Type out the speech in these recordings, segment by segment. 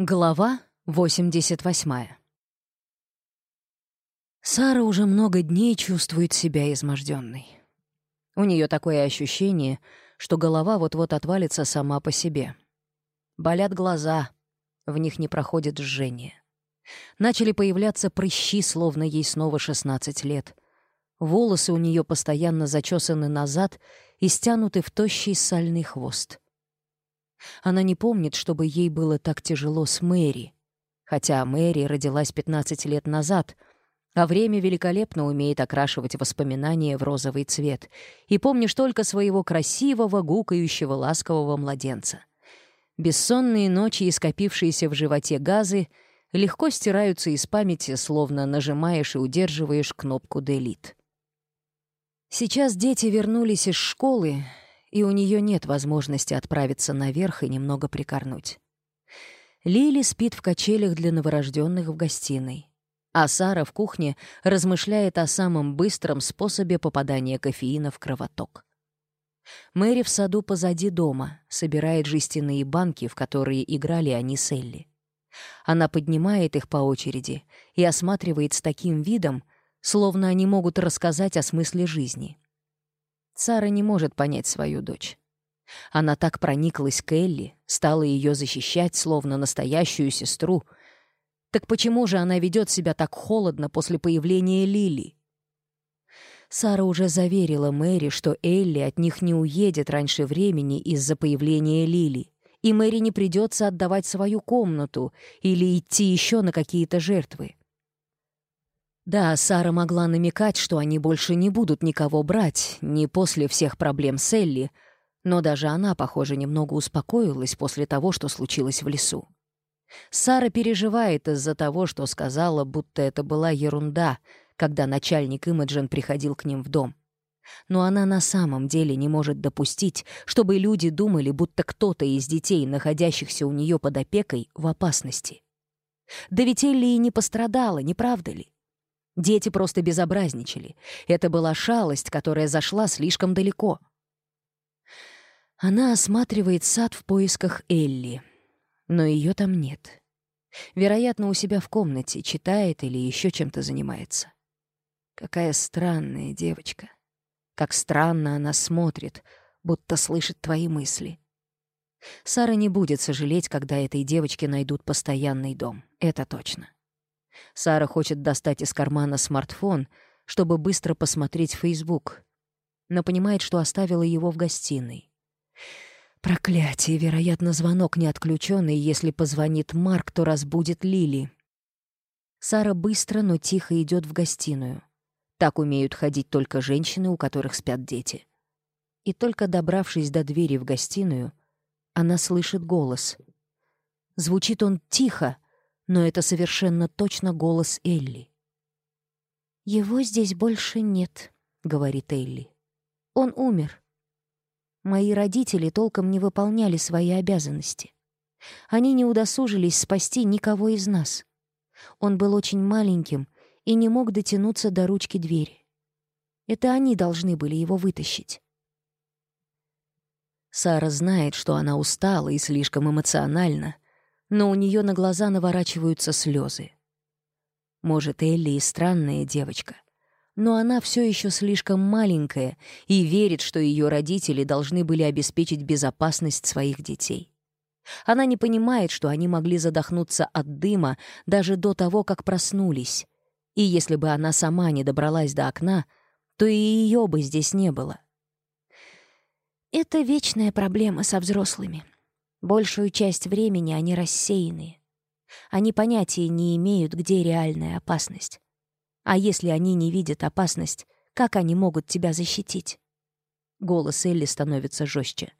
Глава 88. Сара уже много дней чувствует себя изможденной. У нее такое ощущение, что голова вот-вот отвалится сама по себе. Болят глаза, в них не проходит жжение. Начали появляться прыщи, словно ей снова 16 лет. Волосы у нее постоянно зачесаны назад и стянуты в тощий сальный хвост — она не помнит, чтобы ей было так тяжело с Мэри. Хотя Мэри родилась 15 лет назад, а время великолепно умеет окрашивать воспоминания в розовый цвет. И помнишь только своего красивого, гукающего, ласкового младенца. Бессонные ночи и скопившиеся в животе газы легко стираются из памяти, словно нажимаешь и удерживаешь кнопку «Делит». Сейчас дети вернулись из школы, и у нее нет возможности отправиться наверх и немного прикорнуть. Лили спит в качелях для новорожденных в гостиной, а Сара в кухне размышляет о самом быстром способе попадания кофеина в кровоток. Мэри в саду позади дома собирает жестяные банки, в которые играли они с Элли. Она поднимает их по очереди и осматривает с таким видом, словно они могут рассказать о смысле жизни — Сара не может понять свою дочь. Она так прониклась к Элли, стала ее защищать, словно настоящую сестру. Так почему же она ведет себя так холодно после появления Лили? Сара уже заверила Мэри, что Элли от них не уедет раньше времени из-за появления Лили, и Мэри не придется отдавать свою комнату или идти еще на какие-то жертвы. Да, Сара могла намекать, что они больше не будут никого брать, не после всех проблем с Элли, но даже она, похоже, немного успокоилась после того, что случилось в лесу. Сара переживает из-за того, что сказала, будто это была ерунда, когда начальник Имаджин приходил к ним в дом. Но она на самом деле не может допустить, чтобы люди думали, будто кто-то из детей, находящихся у нее под опекой, в опасности. Да ведь Элли и не пострадала, не правда ли? Дети просто безобразничали. Это была шалость, которая зашла слишком далеко. Она осматривает сад в поисках Элли, но ее там нет. Вероятно, у себя в комнате читает или еще чем-то занимается. Какая странная девочка. Как странно она смотрит, будто слышит твои мысли. Сара не будет сожалеть, когда этой девочке найдут постоянный дом. Это точно. Сара хочет достать из кармана смартфон, чтобы быстро посмотреть Фейсбук, но понимает, что оставила его в гостиной. Проклятие, вероятно, звонок не отключенный, если позвонит Марк, то разбудит Лили. Сара быстро, но тихо идет в гостиную. Так умеют ходить только женщины, у которых спят дети. И только добравшись до двери в гостиную, она слышит голос. Звучит он тихо, но это совершенно точно голос Элли. «Его здесь больше нет», — говорит Элли. «Он умер. Мои родители толком не выполняли свои обязанности. Они не удосужились спасти никого из нас. Он был очень маленьким и не мог дотянуться до ручки двери. Это они должны были его вытащить». Сара знает, что она устала и слишком эмоциональна — но у нее на глаза наворачиваются слезы. Может, Элли и странная девочка, но она все еще слишком маленькая и верит, что ее родители должны были обеспечить безопасность своих детей. Она не понимает, что они могли задохнуться от дыма даже до того, как проснулись. И если бы она сама не добралась до окна, то и ее бы здесь не было. «Это вечная проблема со взрослыми», Большую часть времени они рассеяны. Они понятия не имеют, где реальная опасность. А если они не видят опасность, как они могут тебя защитить? Голос Элли становится жестче.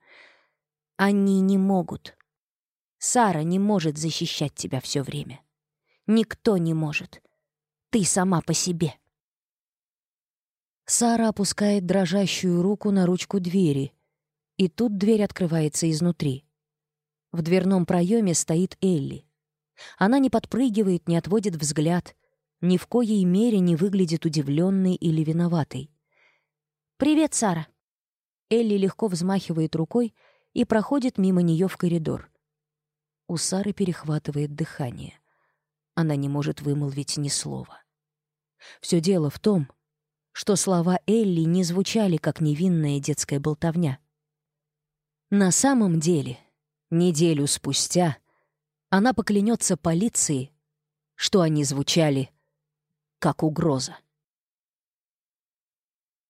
Они не могут. Сара не может защищать тебя все время. Никто не может. Ты сама по себе. Сара опускает дрожащую руку на ручку двери, и тут дверь открывается изнутри. В дверном проеме стоит Элли. Она не подпрыгивает, не отводит взгляд, ни в коей мере не выглядит удивленной или виноватой. «Привет, Сара!» Элли легко взмахивает рукой и проходит мимо нее в коридор. У Сары перехватывает дыхание. Она не может вымолвить ни слова. Все дело в том, что слова Элли не звучали как невинная детская болтовня. На самом деле неделю спустя она поклянется полиции, что они звучали как угроза.